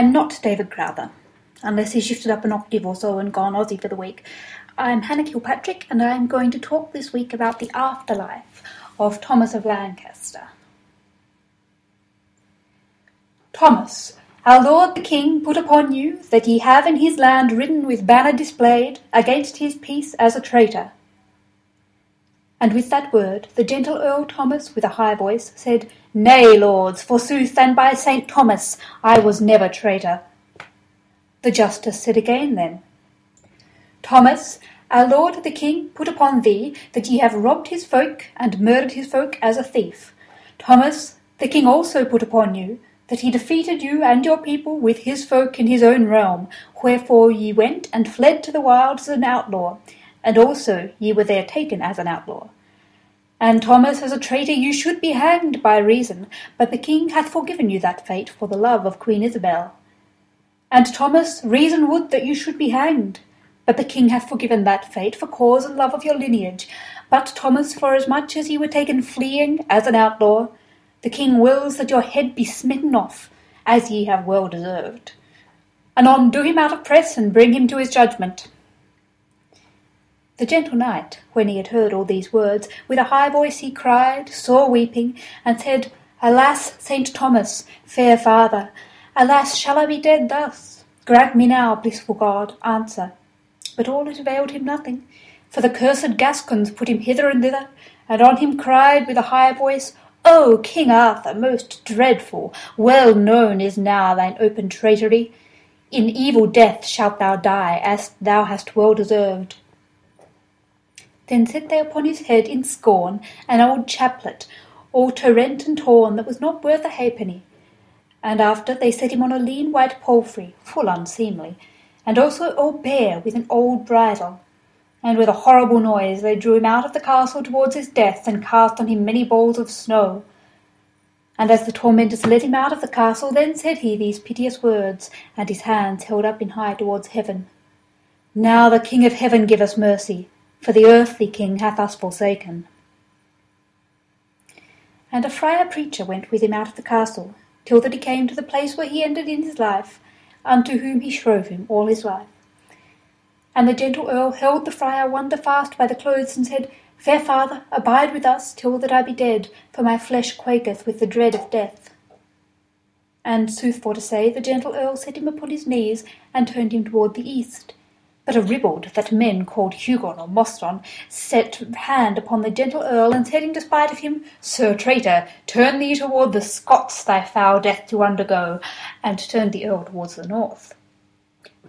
am not David Crowther, unless he shifted up an octave or so and gone Aussie for the week. I'm Hannah Kilpatrick, and I'm going to talk this week about the afterlife of Thomas of Lancaster. Thomas, our Lord the King put upon you that ye have in his land ridden with banner displayed against his peace as a traitor. And with that word the gentle Earl Thomas, with a high voice, said, Nay, lords, forsooth, and by Saint Thomas, I was never traitor. The justice said again then, Thomas, our lord the king put upon thee that ye have robbed his folk and murdered his folk as a thief. Thomas, the king also put upon you that he defeated you and your people with his folk in his own realm, wherefore ye went and fled to the wilds an outlaw, and also ye were there taken as an outlaw. And Thomas, as a traitor, you should be hanged by reason, but the king hath forgiven you that fate for the love of Queen Isabel. And Thomas, reason would that you should be hanged, but the king hath forgiven that fate for cause and love of your lineage. But Thomas, forasmuch as much as ye were taken fleeing as an outlaw, the king wills that your head be smitten off, as ye have well deserved. Anon do him out of press and bring him to his judgment. The gentle knight, when he had heard all these words, with a high voice he cried, sore weeping, and said, Alas, Saint Thomas, fair father, alas, shall I be dead thus? Grant me now, blissful God, answer. But all it availed him nothing, for the cursed Gascons put him hither and thither, and on him cried with a high voice, O King Arthur, most dreadful, well known is now thine open traitory. In evil death shalt thou die, as thou hast well deserved. Then set they upon his head in scorn an old chaplet, all rent and torn, that was not worth a halfpenny. And after they set him on a lean white palfrey, full unseemly, and also all bare with an old bridle. And with a horrible noise they drew him out of the castle towards his death, and cast on him many balls of snow. And as the tormentors led him out of the castle, then said he these piteous words, and his hands held up in high towards heaven. Now the King of heaven give us mercy, for the earthly king hath us forsaken. And a friar preacher went with him out of the castle, till that he came to the place where he ended in his life, unto whom he shrove him all his life. And the gentle earl held the friar wonder fast by the clothes, and said, Fair father, abide with us till that I be dead, for my flesh quaketh with the dread of death. And, sooth for to say, the gentle earl set him upon his knees, and turned him toward the east, but a ribald that men called Hugon or Mostyn set hand upon the gentle earl, and said in despite of him, Sir traitor, turn thee toward the Scots thy foul death to undergo, and turned the earl towards the north.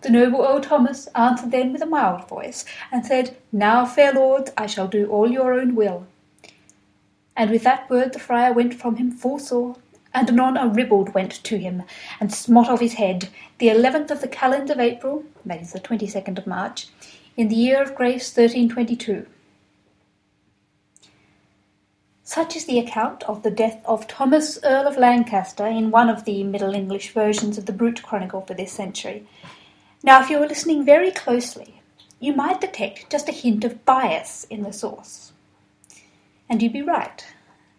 The noble Earl Thomas answered then with a mild voice, and said, Now, fair lords, I shall do all your own will. And with that word the friar went from him full sore, and anon a ribald went to him, and smote off his head, the eleventh of the calends of April, that is the twenty-second of March, in the year of grace 1322. Such is the account of the death of Thomas Earl of Lancaster in one of the Middle English versions of the Brut Chronicle for this century. Now, if you were listening very closely, you might detect just a hint of bias in the source. And you'd be right.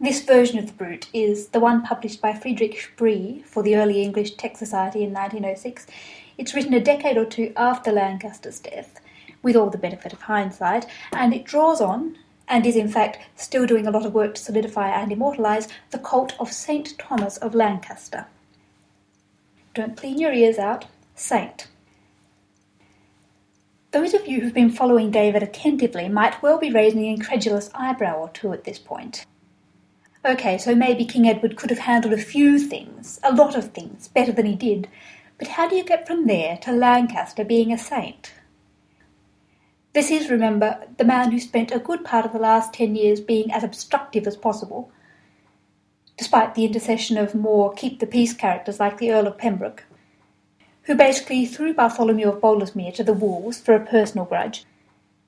This version of the Brut is the one published by Friedrich Brie for the Early English Text Society in 1906. It's written a decade or two after Lancaster's death, with all the benefit of hindsight, and it draws on, and is in fact still doing a lot of work to solidify and immortalise, the cult of Saint Thomas of Lancaster. Don't clean your ears out. Saint. Those of you who've been following David attentively might well be raising an incredulous eyebrow or two at this point. Okay, so maybe King Edward could have handled a few things, a lot of things, better than he did, but how do you get from there to Lancaster being a saint? This is, remember, the man who spent a good part of the last ten years being as obstructive as possible, despite the intercession of more keep the peace characters like the Earl of Pembroke, who basically threw Bartholomew of Badlesmere to the wolves for a personal grudge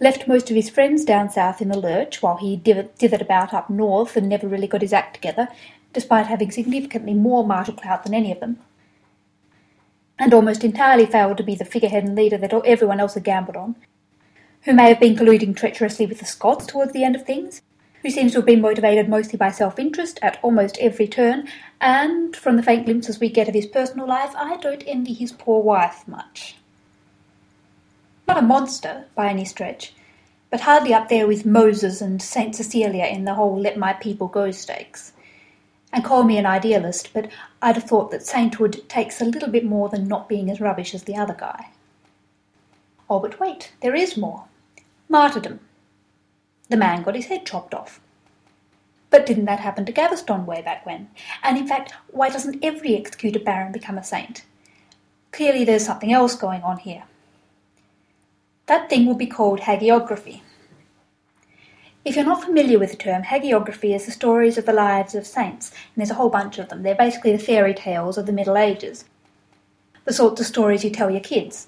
left most of his friends down south in the lurch while he dithered about up north and never really got his act together, despite having significantly more martial clout than any of them, and almost entirely failed to be the figurehead and leader that everyone else had gambled on, who may have been colluding treacherously with the Scots towards the end of things, who seems to have been motivated mostly by self interest at almost every turn, and from the faint glimpses we get of his personal life, I don't envy his poor wife much. Not a monster by any stretch, but hardly up there with Moses and Saint Cecilia in the whole let my people go stakes. And call me an idealist, but I'd have thought that sainthood takes a little bit more than not being as rubbish as the other guy. Oh, but wait, there is more. Martyrdom. The man got his head chopped off. But didn't that happen to Gaveston way back when? And in fact, why doesn't every executed baron become a saint? Clearly there's something else going on here. That thing will be called hagiography. If you're not familiar with the term, hagiography is the stories of the lives of saints, and there's a whole bunch of them. They're basically the fairy tales of the Middle Ages. The sorts of stories you tell your kids,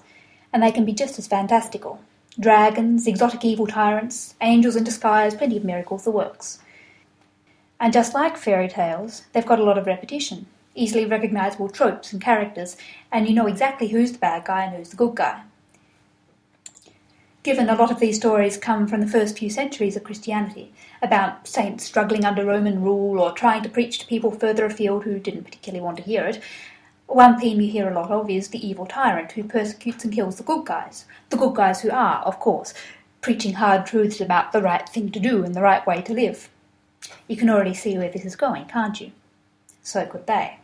and they can be just as fantastical. Dragons, exotic evil tyrants, angels in disguise, plenty of miracles, the works. And just like fairy tales, they've got a lot of repetition, easily recognizable tropes and characters, and you know exactly who's the bad guy and who's the good guy given a lot of these stories come from the first few centuries of Christianity, about saints struggling under Roman rule or trying to preach to people further afield who didn't particularly want to hear it. One theme you hear a lot of is the evil tyrant who persecutes and kills the good guys. The good guys who are, of course, preaching hard truths about the right thing to do and the right way to live. You can already see where this is going, can't you? So could they.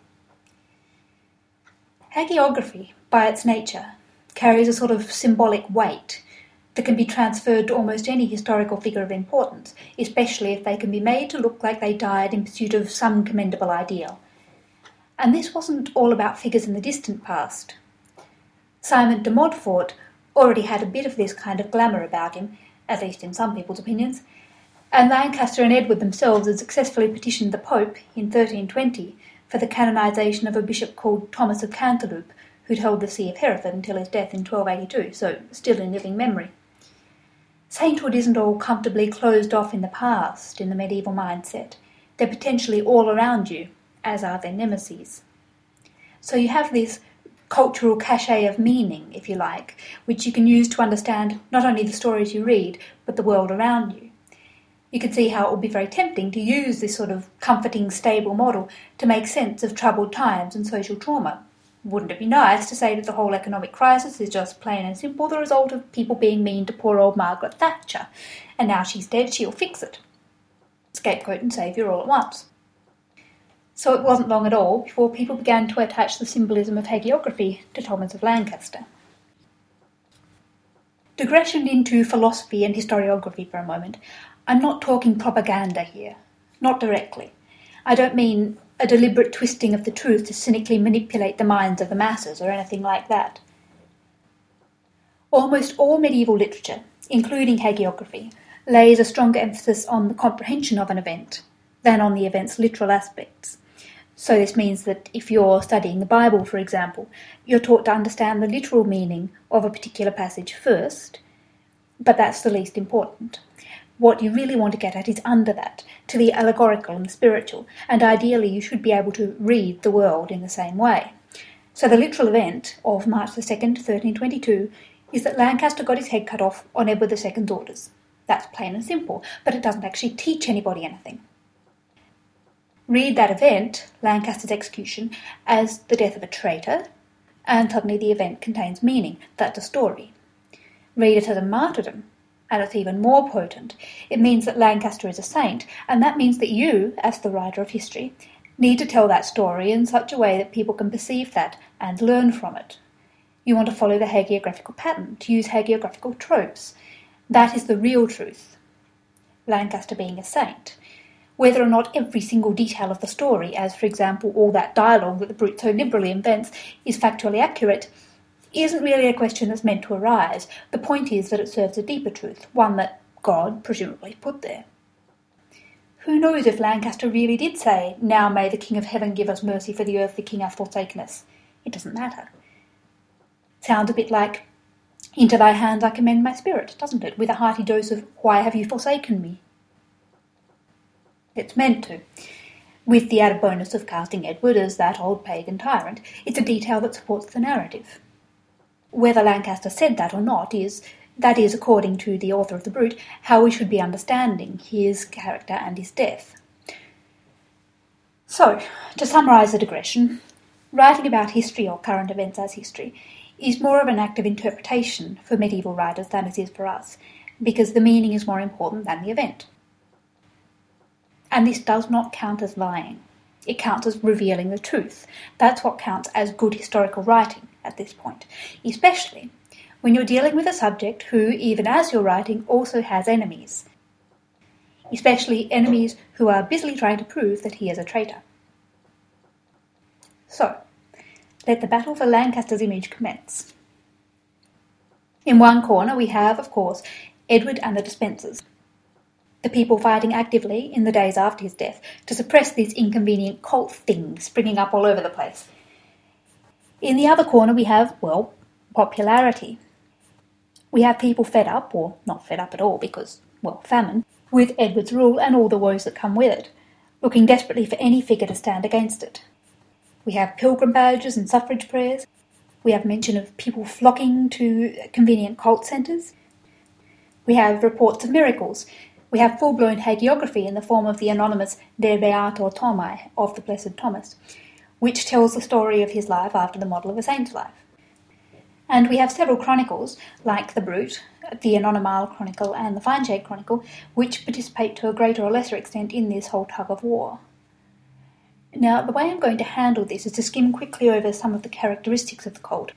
Hagiography, by its nature, carries a sort of symbolic weight that can be transferred to almost any historical figure of importance, especially if they can be made to look like they died in pursuit of some commendable ideal. And this wasn't all about figures in the distant past. Simon de Montfort already had a bit of this kind of glamour about him, at least in some people's opinions, and Lancaster and Edward themselves had successfully petitioned the Pope in 1320 for the canonisation of a bishop called Thomas of Cantilupe, who'd held the See of Hereford until his death in 1282, so still in living memory. Sainthood isn't all comfortably closed off in the past in the medieval mindset. They're potentially all around you, as are their nemesis. So you have this cultural cachet of meaning, if you like, which you can use to understand not only the stories you read, but the world around you. You can see how it would be very tempting to use this sort of comforting, stable model to make sense of troubled times and social trauma. Wouldn't it be nice to say that the whole economic crisis is just plain and simple the result of people being mean to poor old Margaret Thatcher, and now she's dead, she'll fix it? Scapegoat and saviour all at once. So it wasn't long at all before people began to attach the symbolism of hagiography to Thomas of Lancaster. Digression into philosophy and historiography for a moment. I'm not talking propaganda here. Not directly. I don't mean a deliberate twisting of the truth to cynically manipulate the minds of the masses or anything like that. Almost all medieval literature, including hagiography, lays a stronger emphasis on the comprehension of an event than on the event's literal aspects. So, this means that if you're studying the Bible, for example, you're taught to understand the literal meaning of a particular passage first, but that's the least important. What you really want to get at is under that, to the allegorical and the spiritual, and ideally you should be able to read the world in the same way. So the literal event of March the 2nd, 1322, is that Lancaster got his head cut off on Edward II's orders. That's plain and simple, but it doesn't actually teach anybody anything. Read that event, Lancaster's execution, as the death of a traitor, and suddenly the event contains meaning. That's a story. Read it as a martyrdom, and it's even more potent. It means that Lancaster is a saint, and that means that you, as the writer of history, need to tell that story in such a way that people can perceive that and learn from it. You want to follow the hagiographical pattern, to use hagiographical tropes. That is the real truth. Lancaster being a saint. Whether or not every single detail of the story, as for example all that dialogue that the Brut so liberally invents, is factually accurate, isn't really a question that's meant to arise. The point is that it serves a deeper truth, one that God presumably put there. Who knows if Lancaster really did say, Now may the King of Heaven give us mercy, for the earthly king hath forsaken us? It doesn't matter. Sounds a bit like, Into thy hands I commend my spirit, doesn't it? With a hearty dose of, Why have you forsaken me? It's meant to. With the added bonus of casting Edward as that old pagan tyrant, it's a detail that supports the narrative. Whether Lancaster said that or not is That is, according to the author of The Brut, how we should be understanding his character and his death. So, to summarise the digression, writing about history or current events as history is more of an act of interpretation for medieval writers than it is for us, because the meaning is more important than the event. And this does not count as lying. It counts as revealing the truth. That's what counts as good historical writing at this point, especially when you're dealing with a subject who, even as you're writing, also has enemies, especially enemies who are busily trying to prove that he is a traitor. So, let the battle for Lancaster's image commence. In one corner we have, of course, Edward and the Despensers, the people fighting actively in the days after his death to suppress these inconvenient cult things springing up all over the place. In the other corner we have, well, popularity. We have people fed up, or not fed up at all because, well, famine, with Edward's rule and all the woes that come with it, looking desperately for any figure to stand against it. We have pilgrim badges and suffrage prayers. We have mention of people flocking to convenient cult centres. We have reports of miracles. We have full blown hagiography in the form of the anonymous De Beato Thomae of the Blessed Thomas, which tells the story of his life after the model of a saint's life. And we have several chronicles, like the Brut, the Anonimalle Chronicle, and the Fineshade Chronicle, which participate to a greater or lesser extent in this whole tug of war. Now, the way I'm going to handle this is to skim quickly over some of the characteristics of the cult,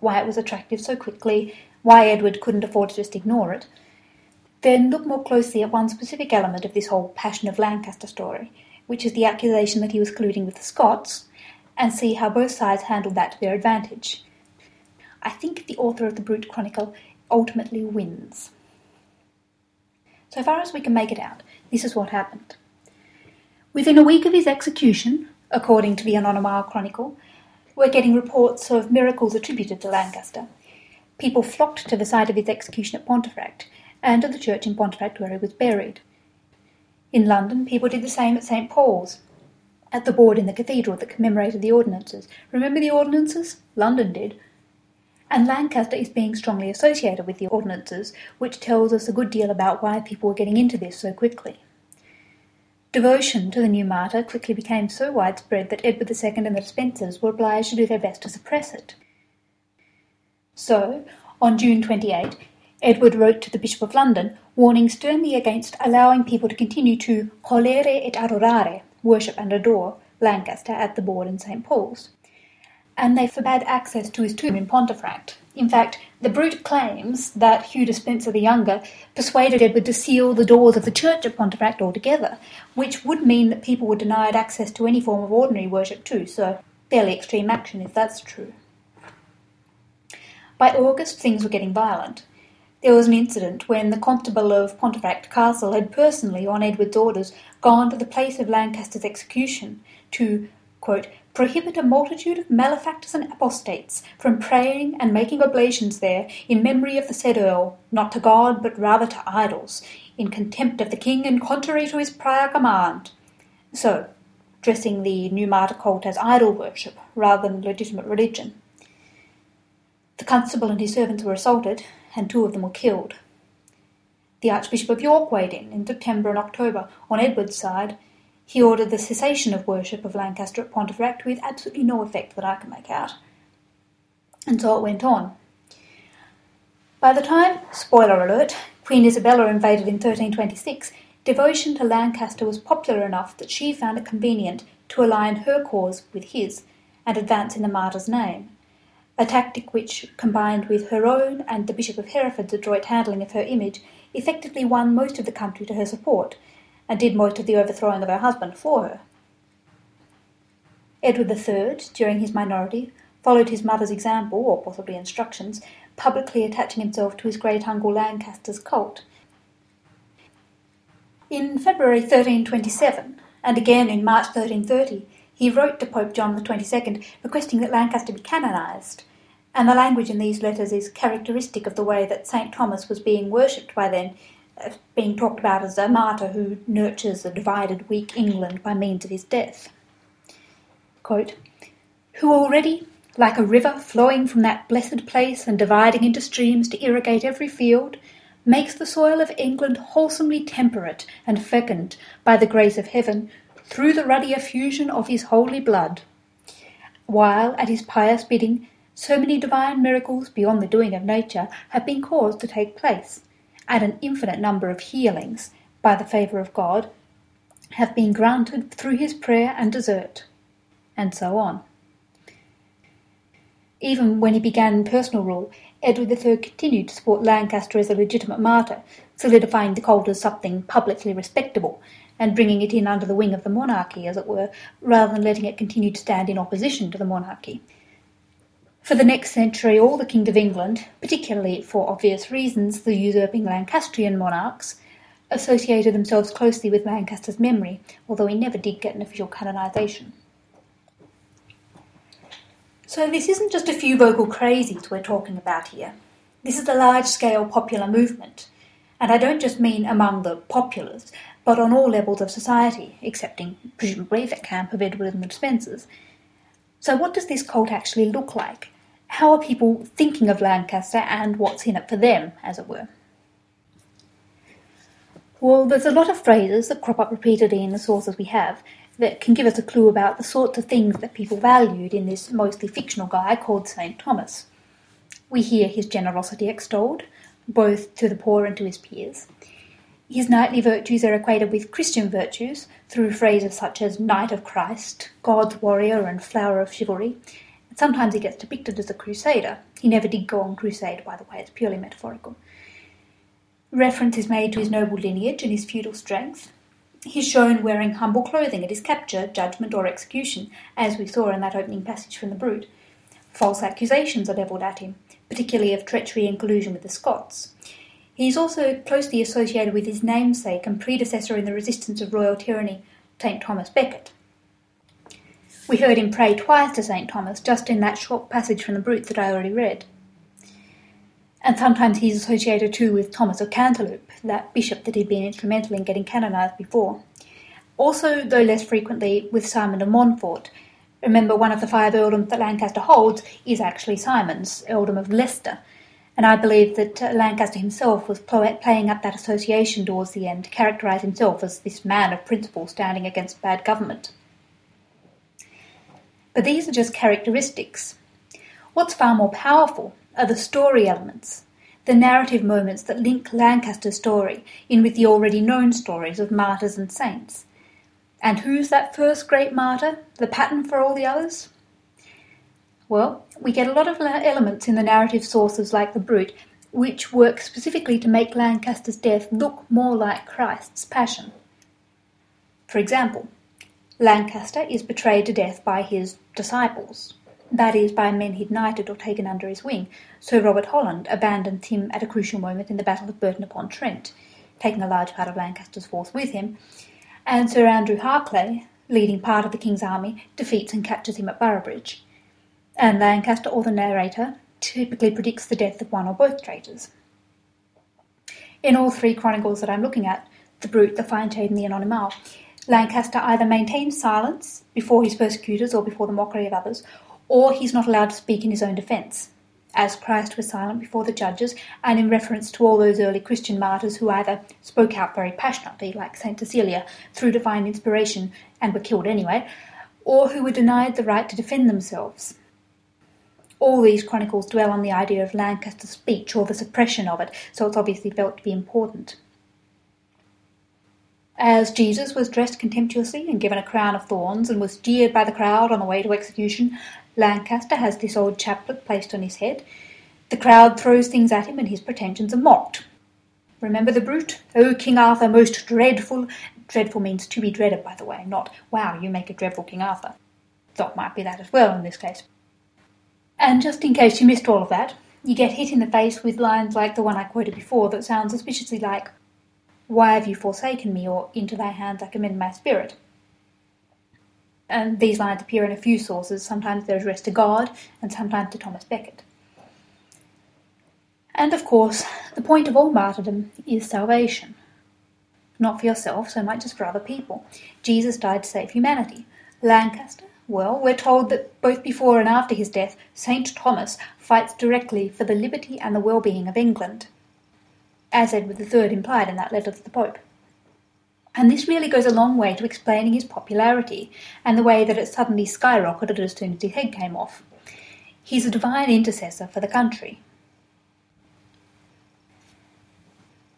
why it was attractive so quickly, why Edward couldn't afford to just ignore it, then look more closely at one specific element of this whole Passion of Lancaster story, which is the accusation that he was colluding with the Scots, and see how both sides handled that to their advantage. I think the author of the Brut Chronicle ultimately wins. So far as we can make it out, this is what happened. Within a week of his execution, according to the Anonimalle Chronicle, we're getting reports of miracles attributed to Lancaster. People flocked to the site of his execution at Pontefract and to the church in Pontefract where he was buried. In London, people did the same at St. Paul's, at the board in the cathedral that commemorated the ordinances. Remember the ordinances? London did. And Lancaster is being strongly associated with the ordinances, which tells us a good deal about why people were getting into this so quickly. Devotion to the new martyr quickly became so widespread that Edward II and the Despensers were obliged to do their best to suppress it. So, on June 28, Edward wrote to the Bishop of London, warning sternly against allowing people to continue to colere et adorare, worship and adore, Lancaster at the board in St. Paul's. And they forbade access to his tomb in Pontefract, in fact, the Brut claims that Hugh Despenser the Younger persuaded Edward to seal the doors of the church at Pontefract altogether, which would mean that people were denied access to any form of ordinary worship too, so fairly extreme action if that's true. By August, things were getting violent. There was an incident when the Constable of Pontefract Castle had personally, on Edward's orders, gone to the place of Lancaster's execution to, quote, prohibit a multitude of malefactors and apostates from praying and making oblations there in memory of the said Earl, not to God but rather to idols, in contempt of the King and contrary to his prior command. So, dressing the new martyr cult as idol worship rather than legitimate religion. The constable and his servants were assaulted, and two of them were killed. The Archbishop of York weighed in in September and October on Edward's side he ordered the cessation of worship of Lancaster at Pontefract with absolutely no effect that I can make out. And so it went on. By the time, spoiler alert, Queen Isabella invaded in 1326, devotion to Lancaster was popular enough that she found it convenient to align her cause with his and advance in the martyr's name, a tactic which, combined with her own and the Bishop of Hereford's adroit handling of her image, effectively won most of the country to her support and did most of the overthrowing of her husband for her. Edward III, during his minority, followed his mother's example, or possibly instructions, publicly attaching himself to his great uncle Lancaster's cult. In February 1327, and again in March 1330, he wrote to Pope John XXII requesting that Lancaster be canonised, and the language in these letters is characteristic of the way that St. Thomas was being worshipped by then uh, being talked about as a martyr who nurtures a divided, weak England by means of his death. Quote, who already, like a river flowing from that blessed place and dividing into streams to irrigate every field, makes the soil of England wholesomely temperate and fecund by the grace of heaven through the ruddy effusion of his holy blood. While, at his pious bidding, so many divine miracles beyond the doing of nature have been caused to take place, and an infinite number of healings, by the favour of God, have been granted through his prayer and desert, and so on. Even when he began personal rule, Edward III continued to support Lancaster as a legitimate martyr, solidifying the cult as something publicly respectable, and bringing it in under the wing of the monarchy, as it were, rather than letting it continue to stand in opposition to the monarchy. For the next century, all the Kings of England, particularly for obvious reasons the usurping Lancastrian monarchs, associated themselves closely with Lancaster's memory, although he never did get an official canonisation. So, this isn't just a few vocal crazies we're talking about here. This is a large scale popular movement. And I don't just mean among the populace, but on all levels of society, excepting presumably the camp of Edward and the Spencers. So, what does this cult actually look like? How are people thinking of Lancaster and what's in it for them, as it were? Well, there's a lot of phrases that crop up repeatedly in the sources we have that can give us a clue about the sorts of things that people valued in this mostly fictional guy called St. Thomas. We hear his generosity extolled, both to the poor and to his peers. His knightly virtues are equated with Christian virtues through phrases such as Knight of Christ, God's warrior, and flower of chivalry. Sometimes he gets depicted as a crusader. He never did go on crusade, by the way, it's purely metaphorical. Reference is made to his noble lineage and his feudal strength. He's shown wearing humble clothing at his capture, judgment, or execution, as we saw in that opening passage from the Brut. False accusations are levelled at him, particularly of treachery and collusion with the Scots. He is also closely associated with his namesake and predecessor in the resistance of royal tyranny, St. Thomas Becket. We heard him pray twice to St. Thomas just in that short passage from the Brut that I already read and sometimes he's associated too with Thomas of Cantilupe, that bishop that he'd been instrumental in getting canonised before. Also, though less frequently, with Simon of Montfort. Remember, one of the five earldoms that Lancaster holds is actually Simon's, earldom of Leicester, and I believe that uh, Lancaster himself was playing up that association towards the end to characterise himself as this man of principle standing against bad government. But these are just characteristics. What's far more powerful are the story elements, the narrative moments that link Lancaster's story in with the already known stories of martyrs and saints. And who's that first great martyr, the pattern for all the others? Well, we get a lot of elements in the narrative sources like the Brut, which work specifically to make Lancaster's death look more like Christ's passion. For example, Lancaster is betrayed to death by his disciples that is, by men he'd knighted or taken under his wing. Sir Robert Holland abandoned him at a crucial moment in the Battle of Burton upon Trent, taking a large part of Lancaster's force with him, and Sir Andrew Harclay, leading part of the King's army, defeats and captures him at Boroughbridge. And Lancaster, or the narrator, typically predicts the death of one or both traitors. In all three chronicles that I'm looking at, the Brut, the Fine Shade, and the Anonimalle, Lancaster either maintains silence before his persecutors or before the mockery of others, or he's not allowed to speak in his own defence, as Christ was silent before the judges, and in reference to all those early Christian martyrs who either spoke out very passionately, like St. Cecilia, through divine inspiration and were killed anyway, or who were denied the right to defend themselves. All these chronicles dwell on the idea of Lancaster's speech or the suppression of it, so it's obviously felt to be important. As Jesus was dressed contemptuously and given a crown of thorns and was jeered by the crowd on the way to execution, Lancaster has this old chaplet placed on his head. The crowd throws things at him, and his pretensions are mocked. Remember the Brut? O King Arthur, most dreadful. Dreadful means to be dreaded, by the way, not, wow, you make a dreadful King Arthur. Thought might be that as well in this case. And just in case you missed all of that, you get hit in the face with lines like the one I quoted before that sound suspiciously like, Why have you forsaken me? or Into thy hands I commend my spirit and these lines appear in a few sources. Sometimes they're addressed to God, and sometimes to Thomas Becket. And of course, the point of all martyrdom is salvation. Not for yourself so much as for other people. Jesus died to save humanity. Lancaster Well, we're told that both before and after his death, St. Thomas fights directly for the liberty and the well being of England, as Edward III implied in that letter to the Pope. And this really goes a long way to explaining his popularity and the way that it suddenly skyrocketed as soon as his head came off. He's a divine intercessor for the country.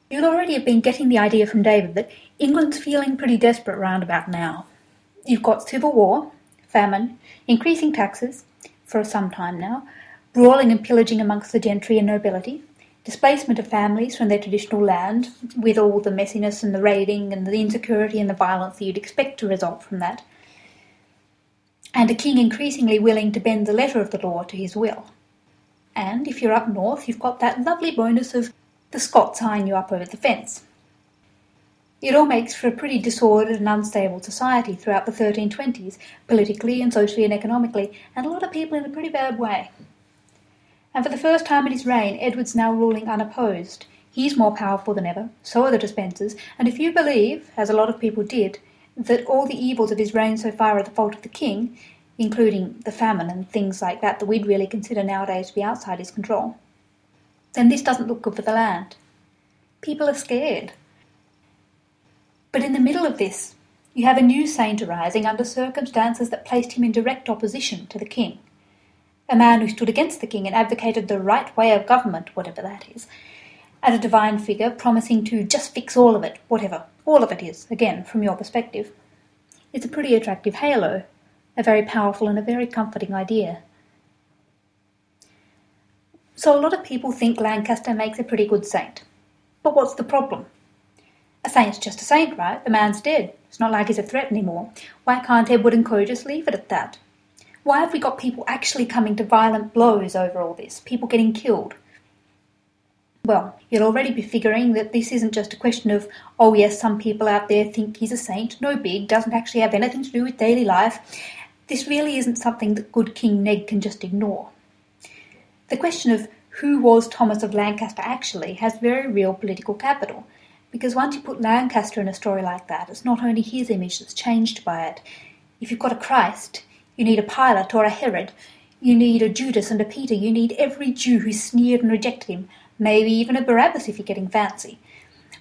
You'll already have been getting the idea from David that England's feeling pretty desperate round about now. You've got civil war, famine, increasing taxes, for some time now, brawling and pillaging amongst the gentry and nobility, displacement of families from their traditional land, with all the messiness and the raiding and the insecurity and the violence that you'd expect to result from that, and a king increasingly willing to bend the letter of the law to his will. And if you're up north, you've got that lovely bonus of the Scots eyeing you up over the fence. It all makes for a pretty disordered and unstable society throughout the 1320s, politically and socially and economically, and a lot of people in a pretty bad way. And for the first time in his reign, Edward's now ruling unopposed. He's more powerful than ever, so are the Despensers, and if you believe, as a lot of people did, that all the evils of his reign so far are the fault of the king, including the famine and things like that that we'd really consider nowadays to be outside his control, then this doesn't look good for the land. People are scared. But in the middle of this, you have a new saint arising under circumstances that placed him in direct opposition to the king a man who stood against the king and advocated the right way of government, whatever that is, and a divine figure promising to just fix all of it, whatever all of it is, again, from your perspective. It's a pretty attractive halo, a very powerful and a very comforting idea. So a lot of people think Lancaster makes a pretty good saint. But what's the problem? A saint's just a saint, right? The man's dead. It's not like he's a threat anymore. Why can't Edward and Co. just leave it at that? Why have we got people actually coming to violent blows over all this? People getting killed? Well, you'll already be figuring that this isn't just a question of, oh yes, some people out there think he's a saint, no big, doesn't actually have anything to do with daily life. This really isn't something that good King Ned can just ignore. The question of who was Thomas of Lancaster actually has very real political capital, because once you put Lancaster in a story like that, it's not only his image that's changed by it. If you've got a Christ, you need a Pilate or a Herod. You need a Judas and a Peter. You need every Jew who sneered and rejected him, maybe even a Barabbas if you're getting fancy.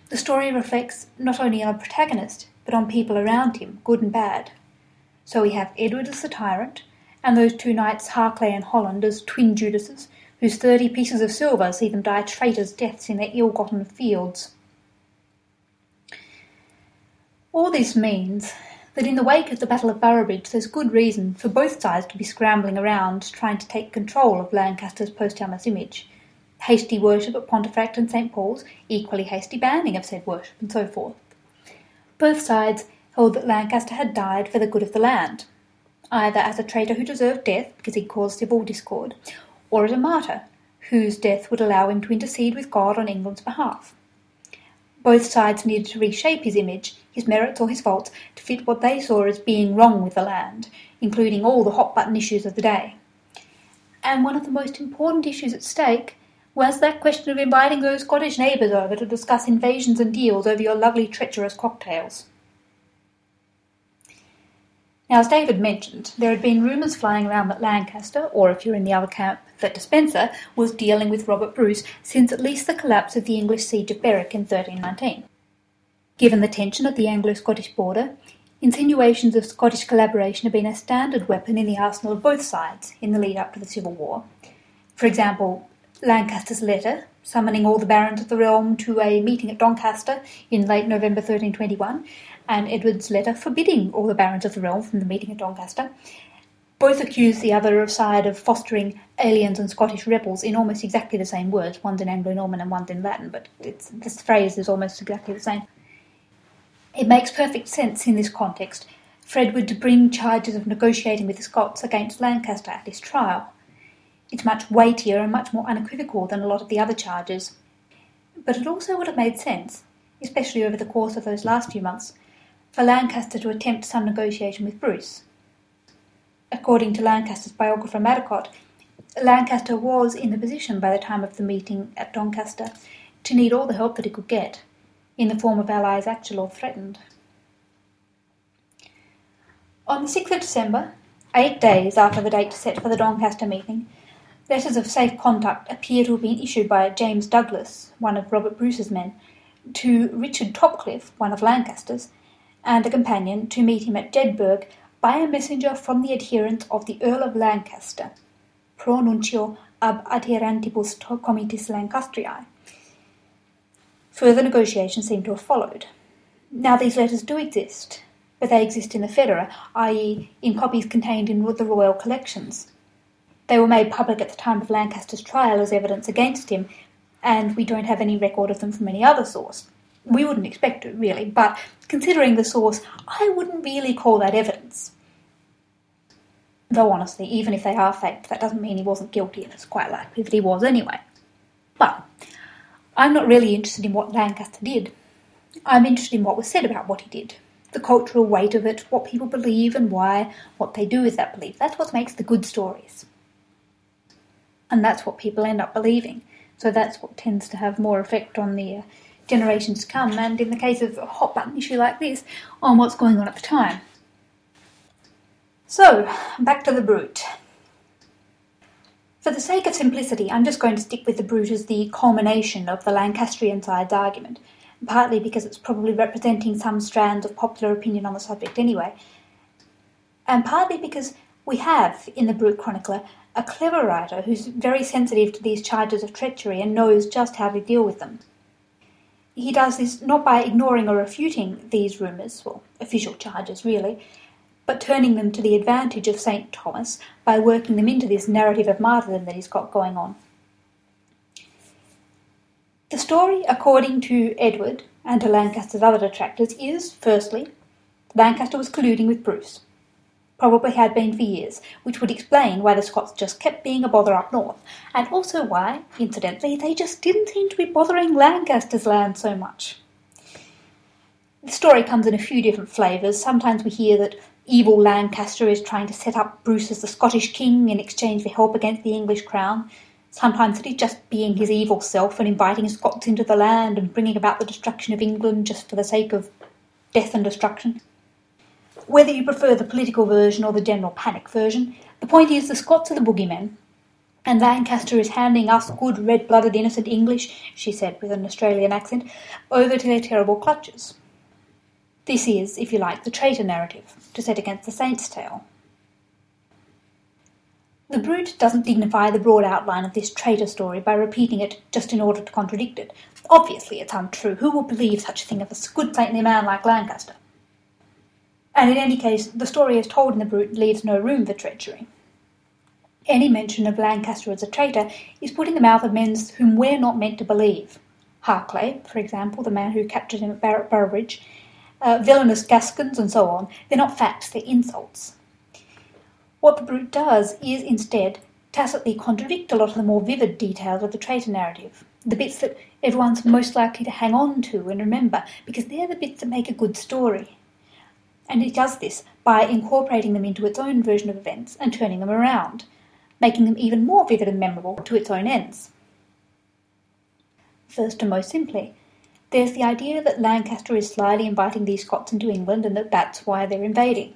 The story reflects not only on a protagonist, but on people around him, good and bad. So we have Edward as the tyrant, and those two knights, Harclay and Holland, as twin Judases, whose thirty pieces of silver see them die traitors' deaths in their ill gotten fields. All this means that in the wake of the Battle of Boroughbridge there's good reason for both sides to be scrambling around trying to take control of Lancaster's posthumous image. Hasty worship at Pontefract and St Paul's, equally hasty banning of said worship, and so forth. Both sides held that Lancaster had died for the good of the land, either as a traitor who deserved death because he caused civil discord, or as a martyr whose death would allow him to intercede with God on England's behalf. Both sides needed to reshape his image, his merits or his faults, to fit what they saw as being wrong with the land, including all the hot button issues of the day. And one of the most important issues at stake was that question of inviting those Scottish neighbours over to discuss invasions and deals over your lovely treacherous cocktails. Now, as David mentioned, there had been rumours flying around that Lancaster, or if you're in the other camp, that Despenser, was dealing with Robert Bruce since at least the collapse of the English siege of Berwick in 1319. Given the tension at the Anglo Scottish border, insinuations of Scottish collaboration have been a standard weapon in the arsenal of both sides in the lead up to the Civil War. For example, Lancaster's letter summoning all the barons of the realm to a meeting at Doncaster in late November 1321 and Edward's letter forbidding all the barons of the realm from the meeting at Doncaster. Both accuse the other side of fostering aliens and Scottish rebels in almost exactly the same words. One's in Anglo-Norman and one's in Latin, but this phrase is almost exactly the same. It makes perfect sense in this context Edward to bring charges of negotiating with the Scots against Lancaster at his trial. It's much weightier and much more unequivocal than a lot of the other charges. But it also would have made sense, especially over the course of those last few months, for Lancaster to attempt some negotiation with Bruce. According to Lancaster's biographer Maddicott, Lancaster was in the position by the time of the meeting at Doncaster to need all the help that he could get, in the form of allies actual or threatened. On the 6th of December, eight days after the date set for the Doncaster meeting, letters of safe conduct appear to have been issued by James Douglas, one of Robert Bruce's men, to Richard Topcliffe, one of Lancaster's, and a companion to meet him at Jedburgh by a messenger from the adherents of the Earl of Lancaster, pro nuncio ab adherentibus comitis Lancastriae. Further negotiations seem to have followed. Now these letters do exist, but they exist in the Foedera, i.e., in copies contained in the royal collections. They were made public at the time of Lancaster's trial as evidence against him, and we don't have any record of them from any other source. We wouldn't expect it, really, but considering the source, I wouldn't really call that evidence. Though honestly, even if they are faked, that doesn't mean he wasn't guilty, and it's quite likely that he was anyway. But I'm not really interested in what Lancaster did. I'm interested in what was said about what he did. The cultural weight of it, what people believe and why, what they do with that belief. That's what makes the good stories. And that's what people end up believing. So that's what tends to have more effect on the uh, generations to come, and in the case of a hot button issue like this, on what's going on at the time. So, back to the Brut. For the sake of simplicity, I'm just going to stick with the Brut as the culmination of the Lancastrian side's argument, partly because it's probably representing some strands of popular opinion on the subject anyway, and partly because we have, in the Brut Chronicler, a clever writer who's very sensitive to these charges of treachery and knows just how to deal with them. He does this not by ignoring or refuting these rumours, well, official charges really, but turning them to the advantage of St. Thomas by working them into this narrative of martyrdom that he's got going on. The story, according to Edward and to Lancaster's other detractors, is, firstly, Lancaster was colluding with Bruce. Probably had been for years, which would explain why the Scots just kept being a bother up north, and also why, incidentally, they just didn't seem to be bothering Lancaster's land so much. The story comes in a few different flavours. Sometimes we hear that Evil Lancaster is trying to set up Bruce as the Scottish king in exchange for help against the English crown. Sometimes that he's just being his evil self and inviting Scots into the land and bringing about the destruction of England just for the sake of death and destruction. Whether you prefer the political version or the general panic version, the point is the Scots are the boogeymen, and Lancaster is handing us good red blooded innocent English, she said with an Australian accent, over to their terrible clutches. This is, if you like, the traitor narrative, to set against the saint's tale. The Brut doesn't dignify the broad outline of this traitor story by repeating it just in order to contradict it. Obviously, it's untrue. Who will believe such a thing of a good saintly man like Lancaster? And in any case, the story as told in the Brut leaves no room for treachery. Any mention of Lancaster as a traitor is put in the mouth of men whom we're not meant to believe. Harclay, for example, the man who captured him at Bar- Boroughbridge, uh, villainous Gascons, and so on, they're not facts, they're insults. What the Brut does is, instead, tacitly contradict a lot of the more vivid details of the traitor narrative, the bits that everyone's most likely to hang on to and remember, because they're the bits that make a good story. And it does this by incorporating them into its own version of events and turning them around, making them even more vivid and memorable to its own ends. First and most simply, there's the idea that Lancaster is slyly inviting these Scots into England and that that's why they're invading.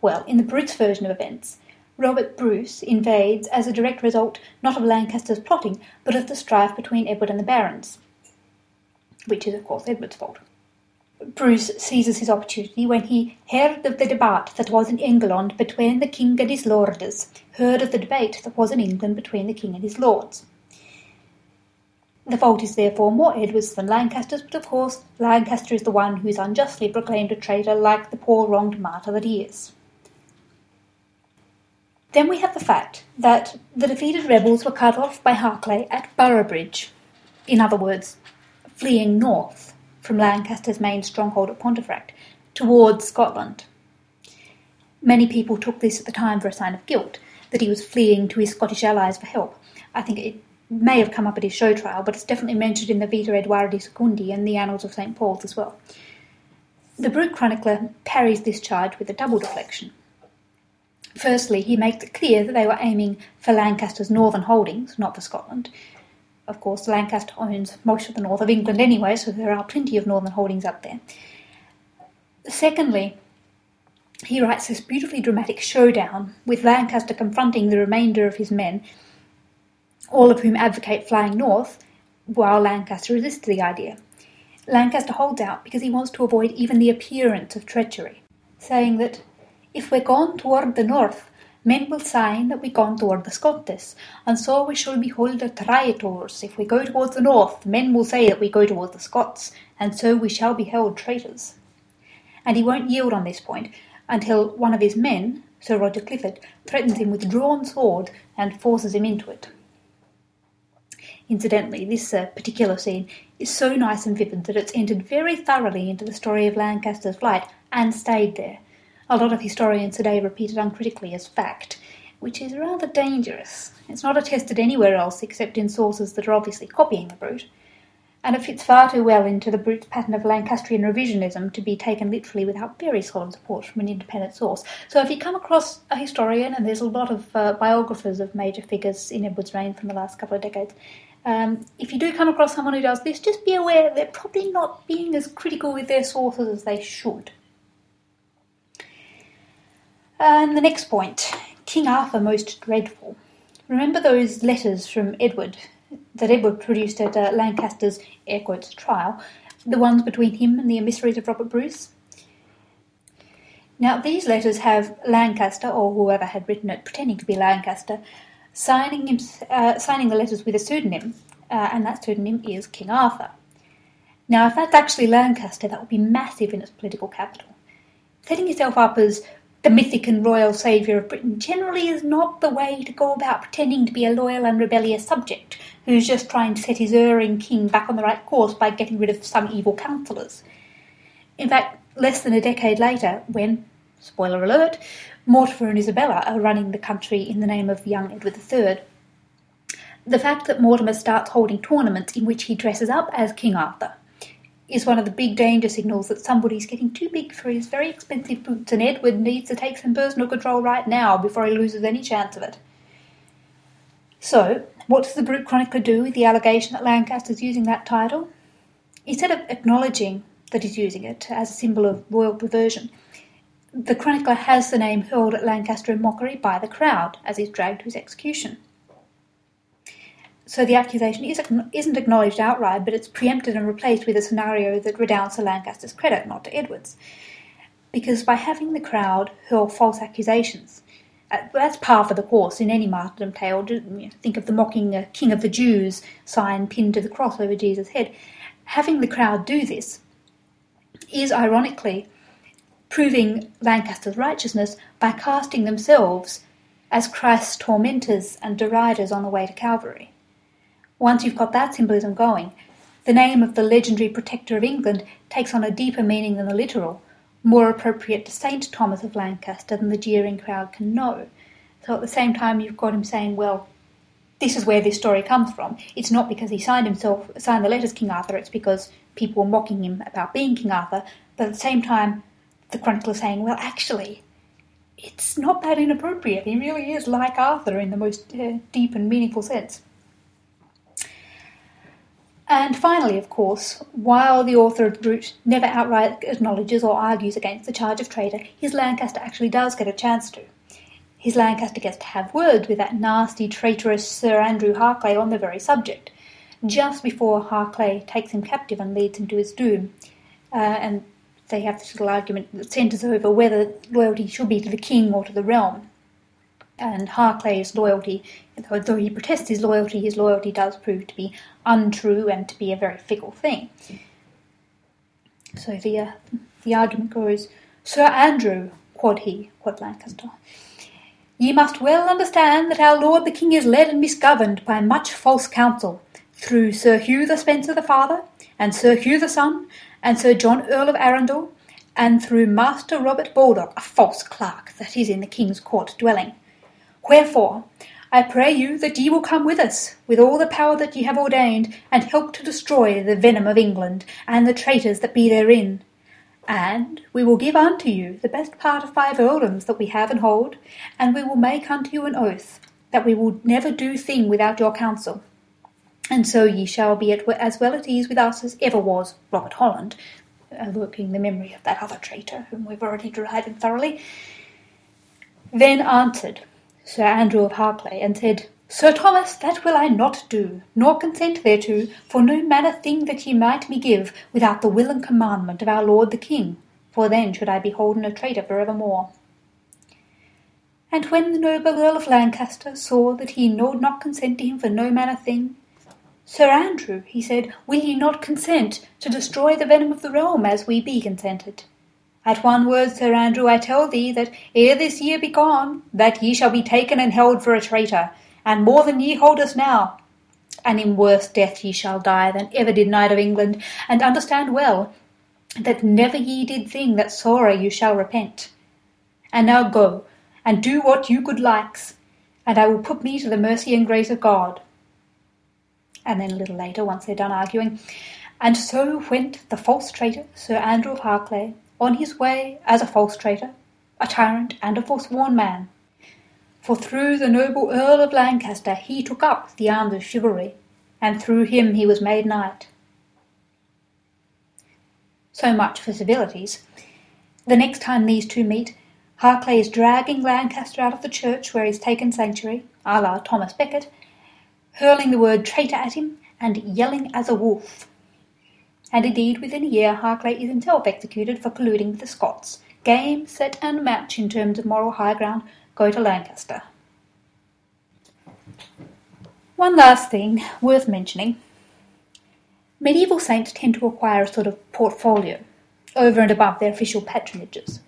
Well, in the Brut's version of events, Robert Bruce invades as a direct result not of Lancaster's plotting, but of the strife between Edward and the barons, which is, of course, Edward's fault. Bruce seizes his opportunity when he heard of the debate that was in England between the king and his lords, heard of the debate that was in England between the king and his lords. The fault is therefore more Edward's than Lancaster's, but of course Lancaster is the one who is unjustly proclaimed a traitor like the poor wronged martyr that he is. Then we have the fact that the defeated rebels were cut off by Harclay at Boroughbridge, in other words, fleeing north from Lancaster's main stronghold at Pontefract towards Scotland. Many people took this at the time for a sign of guilt, that he was fleeing to his Scottish allies for help. I think it may have come up at his show trial, but it's definitely mentioned in the Vita Edwardi Secundi and the Annals of St. Paul's as well. The Brut chronicler parries this charge with a double deflection. Firstly, he makes it clear that they were aiming for Lancaster's northern holdings, not for Scotland. Of course, Lancaster owns most of the north of England anyway, so there are plenty of northern holdings up there. Secondly, he writes this beautifully dramatic showdown with Lancaster confronting the remainder of his men, all of whom advocate flying north, while Lancaster resists the idea. Lancaster holds out because he wants to avoid even the appearance of treachery, saying that if we're gone toward the north, men will sign that we gone toward the Scottes, and so we shall be held traitors. If we go towards the north, men will say that we go towards the Scots, and so we shall be held traitors. And he won't yield on this point until one of his men, Sir Roger Clifford, threatens him with drawn sword and forces him into it. Incidentally, this uh, particular scene is so nice and vivid that it's entered very thoroughly into the story of Lancaster's flight and stayed there. A lot of historians today repeat it uncritically as fact, which is rather dangerous. It's not attested anywhere else except in sources that are obviously copying the Brut, and it fits far too well into the Brut's pattern of Lancastrian revisionism to be taken literally without very solid support from an independent source. So if you come across a historian, and there's a lot of uh, biographers of major figures in Edward's reign from the last couple of decades, um, if you do come across someone who does this, just be aware they're probably not being as critical with their sources as they should. And the next point King Arthur most dreadful. Remember those letters from Edward that Edward produced at uh, Lancaster's air quotes trial, the ones between him and the emissaries of Robert Bruce? Now, these letters have Lancaster, or whoever had written it, pretending to be Lancaster, signing, him, uh, signing the letters with a pseudonym, uh, and that pseudonym is King Arthur. Now, if that's actually Lancaster, that would be massive in its political capital. Setting yourself up as the mythic and royal saviour of Britain generally is not the way to go about pretending to be a loyal and rebellious subject who's just trying to set his erring king back on the right course by getting rid of some evil counsellors. In fact, less than a decade later, when, spoiler alert, Mortimer and Isabella are running the country in the name of young Edward III. The fact that Mortimer starts holding tournaments in which he dresses up as King Arthur is one of the big danger signals that somebody's getting too big for his very expensive boots, and Edward needs to take some personal control right now before he loses any chance of it. So, what does the Brut Chronicler do with the allegation that Lancaster's using that title? Instead of acknowledging that he's using it as a symbol of royal perversion, the chronicler has the name hurled at Lancaster in mockery by the crowd as he's dragged to his execution. So the accusation isn't acknowledged outright, but it's preempted and replaced with a scenario that redounds to Lancaster's credit, not to Edward's. Because by having the crowd hurl false accusations, uh, that's par for the course in any martyrdom tale. Think of the mocking King of the Jews sign pinned to the cross over Jesus' head. Having the crowd do this is ironically proving Lancaster's righteousness by casting themselves as Christ's tormentors and deriders on the way to Calvary. Once you've got that symbolism going, the name of the legendary protector of England takes on a deeper meaning than the literal, more appropriate to Saint Thomas of Lancaster than the jeering crowd can know. So at the same time, you've got him saying, well, this is where this story comes from. It's not because he signed himself, signed the letters King Arthur, it's because people were mocking him about being King Arthur, but at the same time, the chronicler saying, well, actually, it's not that inappropriate. He really is like Arthur in the most uh, deep and meaningful sense. And finally, of course, while the author of Brut never outright acknowledges or argues against the charge of traitor, his Lancaster actually does get a chance to. His Lancaster gets to have words with that nasty, traitorous Sir Andrew Harclay on the very subject, just before Harclay takes him captive and leads him to his doom. Uh, and they have this little argument that centres over whether loyalty should be to the king or to the realm. And Harclay's loyalty, though he protests his loyalty, his loyalty does prove to be untrue and to be a very fickle thing. So the, uh, the argument goes, Sir Andrew, quod he, quod Lancaster, ye must well understand that our lord the king is led and misgoverned by much false counsel, through Sir Hugh the Spencer the father, and Sir Hugh the son, and Sir John Earl of Arundel, and through Master Robert Baldock, a false clerk that is in the king's court dwelling. Wherefore, I pray you that ye will come with us, with all the power that ye have ordained, and help to destroy the venom of England, and the traitors that be therein. And we will give unto you the best part of five earldoms that we have and hold, and we will make unto you an oath that we will never do thing without your counsel, and so ye shall be as well at ease with us as ever was Robert Holland, evoking the memory of that other traitor whom we've already derided thoroughly, then answered Sir Andrew of Harclay, and said, Sir Thomas, that will I not do, nor consent thereto, for no manner thing that ye might me give without the will and commandment of our lord the king, for then should I be holden a traitor for evermore. And when the noble Earl of Lancaster saw that he would not consent to him for no manner thing, Sir Andrew, he said, will ye not consent to destroy the venom of the realm as we be consented? At one word, Sir Andrew, I tell thee that ere this year be gone, that ye shall be taken and held for a traitor, and more than ye hold us now. And in worse death ye shall die than ever did knight of England, and understand well that never ye did thing that sorer you shall repent. And now go, and do what you good likes, and I will put me to the mercy and grace of God and then a little later, once they're done arguing. And so went the false traitor, Sir Andrew of Harclay, on his way as a false traitor, a tyrant, and a forsworn man. For through the noble Earl of Lancaster he took up the arms of chivalry, and through him he was made knight. So much for civilities. The next time these two meet, Harclay is dragging Lancaster out of the church where he's taken sanctuary, a la Thomas Becket, hurling the word traitor at him, and yelling as a wolf. And indeed, within a year, Harclay is himself executed for colluding with the Scots. Game, set, and match in terms of moral high ground go to Lancaster. One last thing worth mentioning. Medieval saints tend to acquire a sort of portfolio over and above their official patronages.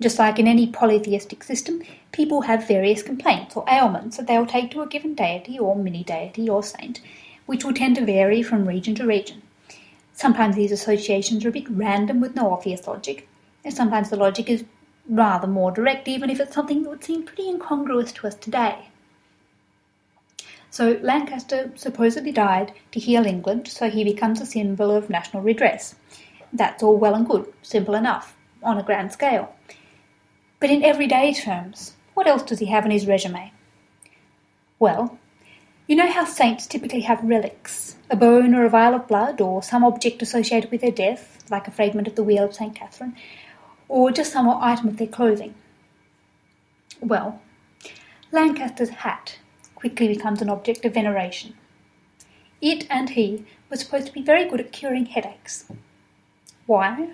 Just like in any polytheistic system, people have various complaints or ailments that they will take to a given deity or mini deity or saint, which will tend to vary from region to region. Sometimes these associations are a bit random with no obvious logic, and sometimes the logic is rather more direct, even if it's something that would seem pretty incongruous to us today. So Lancaster supposedly died to heal England, so he becomes a symbol of national redress. That's all well and good, simple enough, on a grand scale. But in everyday terms, what else does he have in his resume? Well, you know how saints typically have relics, a bone or a vial of blood, or some object associated with their death, like a fragment of the wheel of St. Catherine, or just some item of their clothing. Well, Lancaster's hat quickly becomes an object of veneration. It and he were supposed to be very good at curing headaches. Why?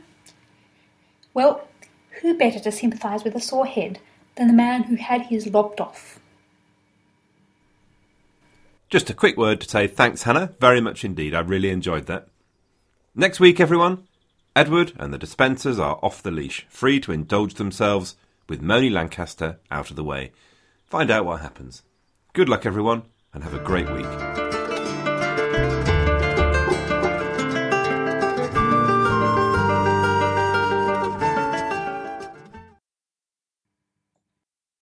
Well, who better to sympathise with a sore head than the man who had his lopped off? Just a quick word to say thanks, Hannah, very much indeed. I really enjoyed that. Next week, everyone, Edward and the Despensers are off the leash, free to indulge themselves with Moni Lancaster out of the way. Find out what happens. Good luck, everyone, and have a great week.